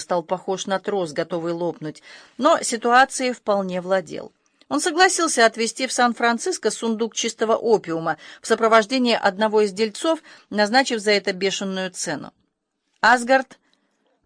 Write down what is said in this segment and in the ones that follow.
стал похож на трос, готовый лопнуть, но ситуацией вполне владел. Он согласился отвезти в Сан-Франциско сундук чистого опиума в сопровождении одного из дельцов, назначив за это бешеную цену. Асгард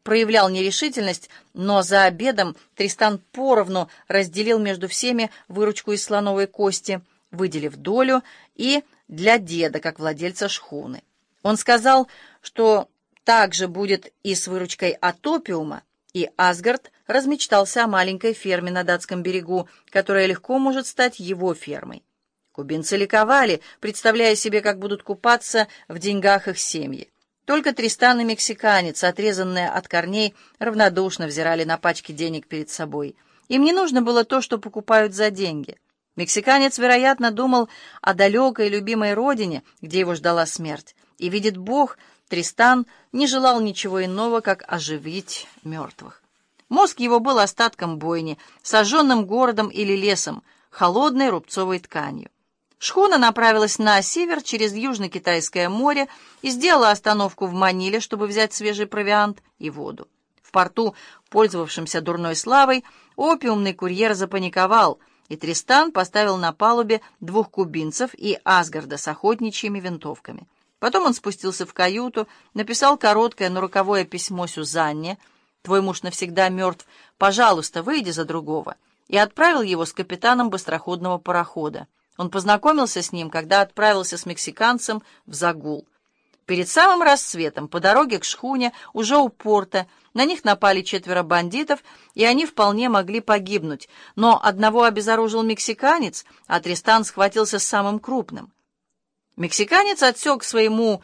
проявлял нерешительность, но за обедом Тристан поровну разделил между всеми выручку из слоновой кости, выделив долю и для деда, как владельца шхуны. Он сказал, что также будет и с выручкой от опиума, и Асгард размечтался о маленькой ферме на датском берегу, которая легко может стать его фермой. Кубинцы ликовали, представляя себе, как будут купаться в деньгах их семьи. Только Тристан и мексиканец, отрезанные от корней, равнодушно взирали на пачки денег перед собой. Им не нужно было то, что покупают за деньги. Мексиканец, вероятно, думал о далекой любимой родине, где его ждала смерть, и видит Бог — Тристан не желал ничего иного, как оживить мертвых. Мозг его был остатком бойни, сожженным городом или лесом, холодной рубцовой тканью. Шхуна направилась на север через Южно-Китайское море и сделала остановку в Маниле, чтобы взять свежий провиант и воду. В порту, пользовавшемся дурной славой, опиумный курьер запаниковал, и Тристан поставил на палубе двух кубинцев и Асгарда с охотничьими винтовками. Потом он спустился в каюту, написал короткое, но роковое письмо Сюзанне «Твой муж навсегда мертв, пожалуйста, выйди за другого», и отправил его с капитаном быстроходного парохода. Он познакомился с ним, когда отправился с мексиканцем в загул. Перед самым рассветом по дороге к шхуне, уже у порта, на них напали четверо бандитов, и они вполне могли погибнуть, но одного обезоружил мексиканец, а Тристан схватился с самым крупным. Мексиканец отсек своему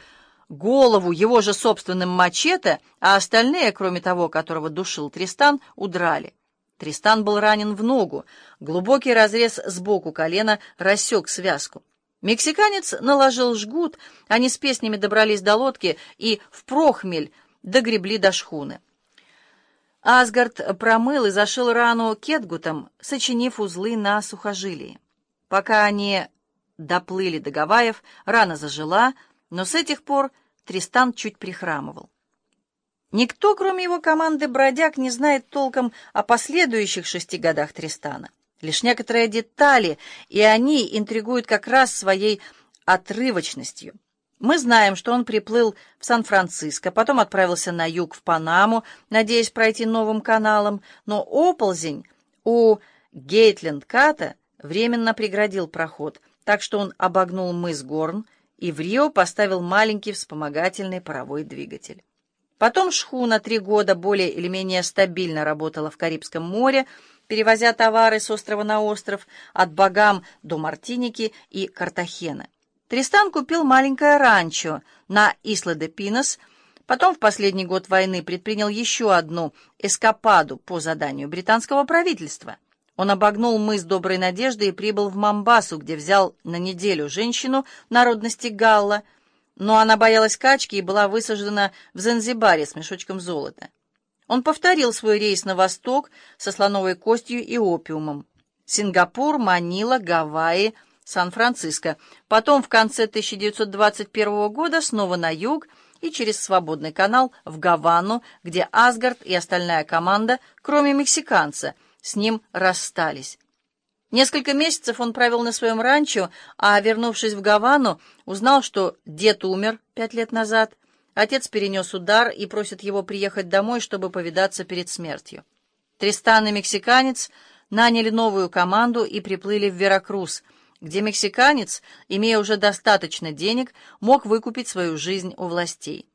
голову его же собственным мачете, а остальные, кроме того, которого душил Тристан, удрали. Тристан был ранен в ногу, глубокий разрез сбоку колена рассек связку. Мексиканец наложил жгут, они с песнями добрались до лодки и в прохмель догребли до шхуны. Асгард промыл и зашил рану кетгутом, сочинив узлы на сухожилии. Пока они доплыли до Гавайев, рана зажила, но с этих пор Тристан чуть прихрамывал. Никто, кроме его команды бродяг, не знает толком о последующих шести годах Тристана. Лишь некоторые детали, и они интригуют как раз своей отрывочностью. Мы знаем, что он приплыл в Сан-Франциско, потом отправился на юг в Панаму, надеясь пройти новым каналом, но оползень у Гейтленд-Ката временно преградил проход — так что он обогнул мыс Горн и в Рио поставил маленький вспомогательный паровой двигатель. Потом шхуна три года более или менее стабильно работала в Карибском море, перевозя товары с острова на остров, от Багам до Мартиники и Картахена. Тристан купил маленькое ранчо на Исла-де-Пинос, потом в последний год войны предпринял еще одну эскападу по заданию британского правительства — он обогнул мыс Доброй Надежды и прибыл в Мамбасу, где взял на неделю женщину народности Галла, но она боялась качки и была высажена в Занзибаре с мешочком золота. Он повторил свой рейс на восток со слоновой костью и опиумом. Сингапур, Манила, Гавайи, Сан-Франциско. Потом в конце 1921 года снова на юг и через свободный канал в Гавану, где Асгард и остальная команда, кроме мексиканца, с ним расстались. Несколько месяцев он провел на своем ранчо, а, вернувшись в Гавану, узнал, что дед умер пять лет назад, отец перенес удар и просит его приехать домой, чтобы повидаться перед смертью. Тристан и мексиканец наняли новую команду и приплыли в Веракрус, где мексиканец, имея уже достаточно денег, мог выкупить свою жизнь у властей.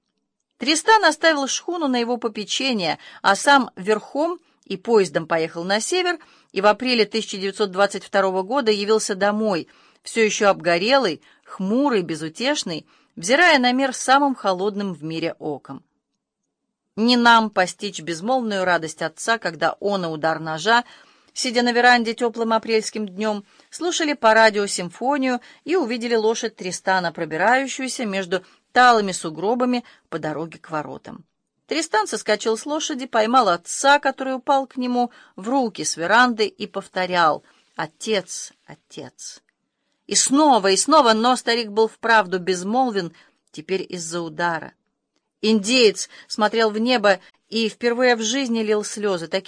Тристан оставил шхуну на его попечение, а сам верхом и поездом поехал на север, и в апреле 1922 года явился домой, все еще обгорелый, хмурый, безутешный, взирая на мир самым холодным в мире оком. Не нам постичь безмолвную радость отца, когда он и удар ножа, сидя на веранде теплым апрельским днем, слушали по радио симфонию и увидели лошадь Тристана, пробирающуюся между талыми сугробами по дороге к воротам. Тристан соскочил с лошади, поймал отца, который упал к нему в руки с веранды и повторял «Отец, отец». И снова, и снова, но старик был вправду безмолвен, теперь из-за удара. Индеец смотрел в небо и впервые в жизни лил слезы, такие